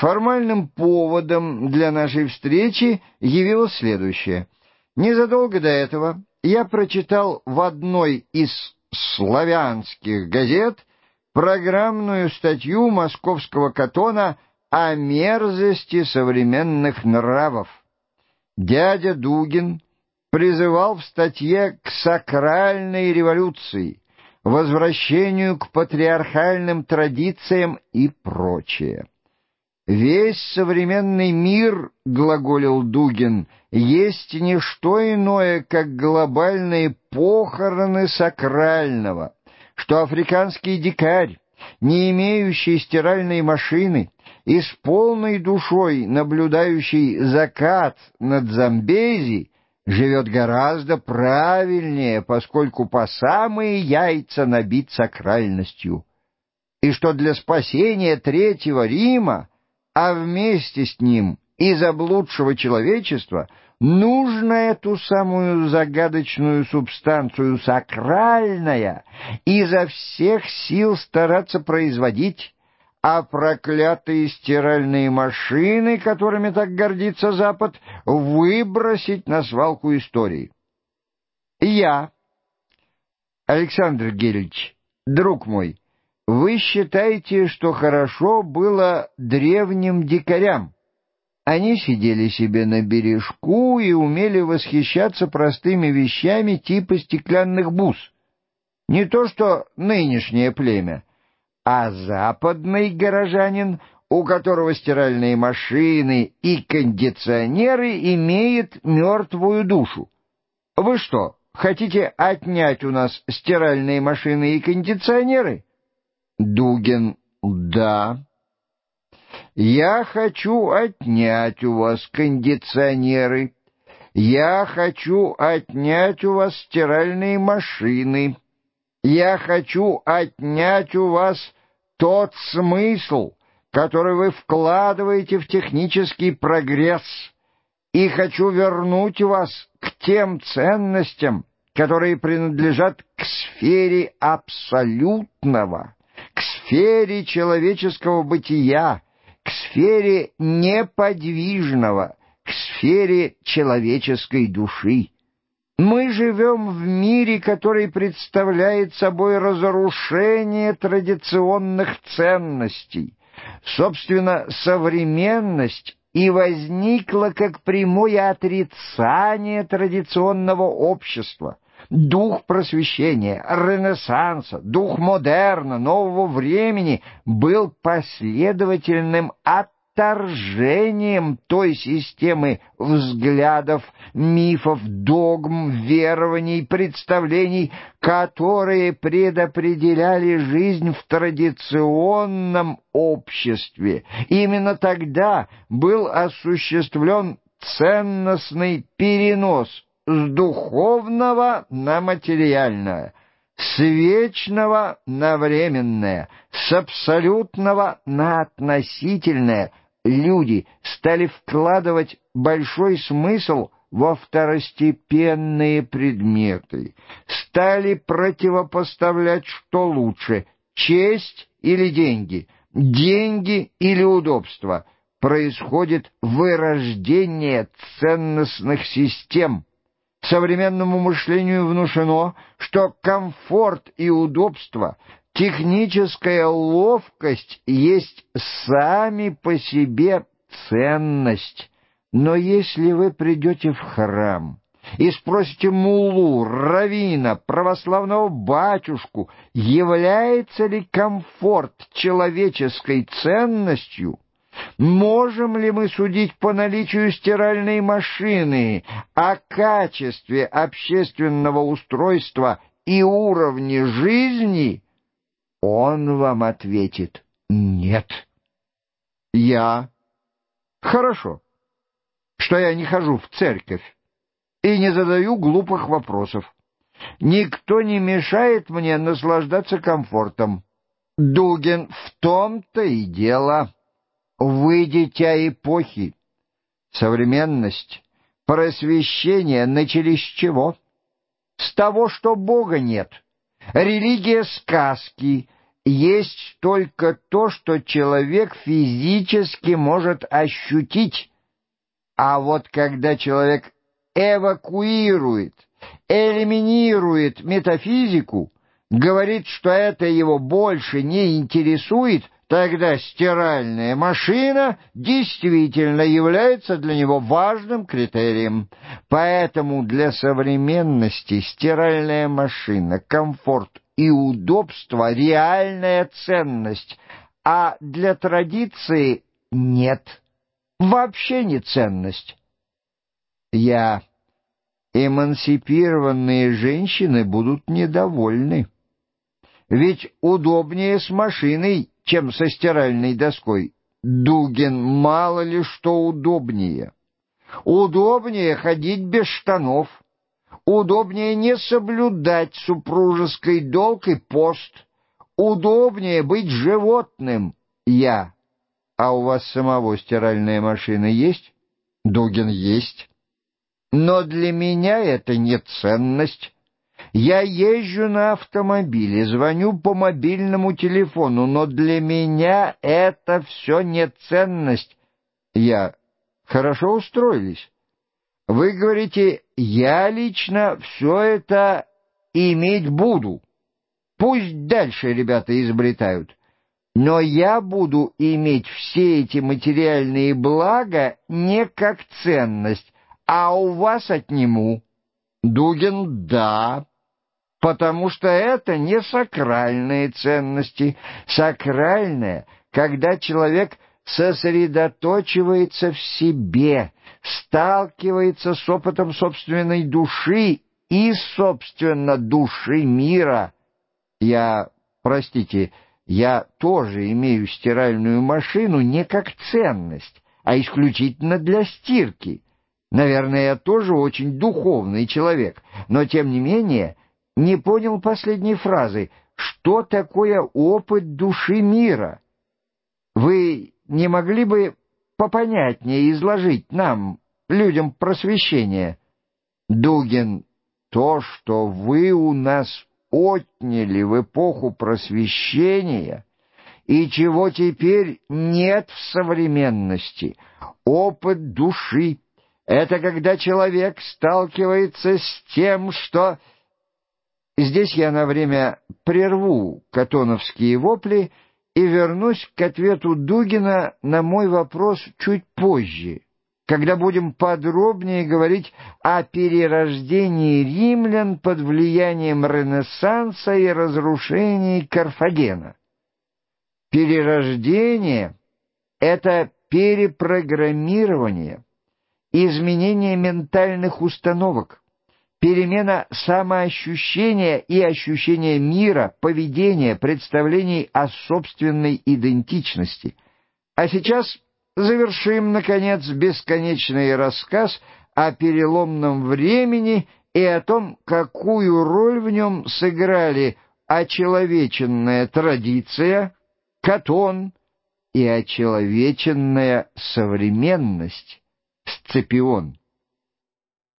Формальным поводом для нашей встречи явилось следующее. Незадолго до этого я прочитал в одной из славянских газет программную статью московского катона о мерзости современных нравов. Дядя Дугин призывал в статье к сакральной революции, возвращению к патриархальным традициям и прочее. «Весь современный мир, — глаголил Дугин, — есть не что иное, как глобальные похороны сакрального, что африканский дикарь, не имеющий стиральной машины и с полной душой наблюдающий закат над Замбези, живет гораздо правильнее, поскольку по самые яйца набит сакральностью, и что для спасения Третьего Рима, а вместе с ним и заблудшего человечества, нужно эту самую загадочную субстанцию сакральная изо всех сил стараться производить, а проклятые стиральные машины, которыми так гордится Запад, выбросить на свалку истории. Я, Александр Гельевич, друг мой, вы считаете, что хорошо было древним дикарям? Они сидели себе на бережку и умели восхищаться простыми вещами типа стеклянных бус. Не то что нынешнее племя — а западный горожанин, у которого стиральные машины и кондиционеры, имеет мертвую душу. Вы что, хотите отнять у нас стиральные машины и кондиционеры? Дугин, да. Я хочу отнять у вас кондиционеры. Я хочу отнять у вас стиральные машины. Я хочу отнять у вас тот смысл, который вы вкладываете в технический прогресс, и хочу вернуть вас к тем ценностям, которые принадлежат к сфере абсолютного, к сфере человеческого бытия, к сфере неподвижного, к сфере человеческой души. Мы живем в мире, который представляет собой разрушение традиционных ценностей. Собственно, современность и возникла как прямое отрицание традиционного общества. Дух просвещения, ренессанса, дух модерна, нового времени был последовательным от отторжением той системы взглядов, мифов, догм, верований, представлений, которые предопределяли жизнь в традиционном обществе. Именно тогда был осуществлен ценностный перенос с духовного на материальное – с вечного на временное, с абсолютного на относительное, люди стали вкладывать большой смысл во второстепенные предметы, стали противопоставлять, что лучше — честь или деньги, деньги или удобство. Происходит вырождение ценностных систем. Современному мышлению внушено, что комфорт и удобство — Техническая ловкость есть сами по себе ценность. Но если вы придете в храм и спросите мулу, равина, православного батюшку, является ли комфорт человеческой ценностью, можем ли мы судить по наличию стиральной машины о качестве общественного устройства и уровне жизни – он вам ответит «нет». Я. Хорошо, что я не хожу в церковь и не задаю глупых вопросов. Никто не мешает мне наслаждаться комфортом. Дугин, в том-то и дело. Вы дитя эпохи. Современность, просвещение начались с чего? С того, что Бога нет. Религия сказки, есть только то, что человек физически может ощутить. А вот когда человек эвакуирует, элиминирует метафизику, говорит, что это его больше не интересует, тогда стиральная машина действительно является для него важным критерием. Поэтому для современности стиральная машина, комфорт и удобство — реальная ценность, а для традиции нет, вообще не ценность. Я... Эмансипированные женщины будут недовольны. Ведь удобнее с машиной, чем со стиральной доской. Дугин мало ли что удобнее. Удобнее ходить без штанов. Удобнее не соблюдать супружеский долг и пост. Удобнее быть животным. Я. А у вас самого стиральная машина есть? Дугин есть. Но для меня это не ценность. Я езжу на автомобиле, звоню по мобильному телефону, но для меня это все не ценность. Я хорошо устроились. Вы говорите, я лично все это иметь буду. Пусть дальше ребята изобретают. Но я буду иметь все эти материальные блага не как ценность, а у вас отниму. Дугин, да, потому что это не сакральные ценности. Сакральное, когда человек сосредоточивается в себе, сталкивается с опытом собственной души и, собственно, души мира. Я, простите, я тоже имею стиральную машину не как ценность, а исключительно для стирки. Наверное, я тоже очень духовный человек, но, тем не менее, не понял последней фразы «Что такое опыт души мира?» Вы не могли бы попонятнее изложить нам, людям просвещения? Дугин, то, что вы у нас отняли в эпоху просвещения и чего теперь нет в современности, опыт души, это когда человек сталкивается с тем, что... Здесь я на время прерву катоновские вопли и вернусь к ответу Дугина на мой вопрос чуть позже, когда будем подробнее говорить о перерождении римлян под влиянием Ренессанса и разрушении Карфагена. Перерождение — это перепрограммирование — изменение ментальных установок, перемена самоощущения и ощущения мира, поведения, представлений о собственной идентичности. А сейчас завершим, наконец, бесконечный рассказ о переломном времени и о том, какую роль в нем сыграли очеловеченная традиция, катон и очеловеченная современность. Сципион.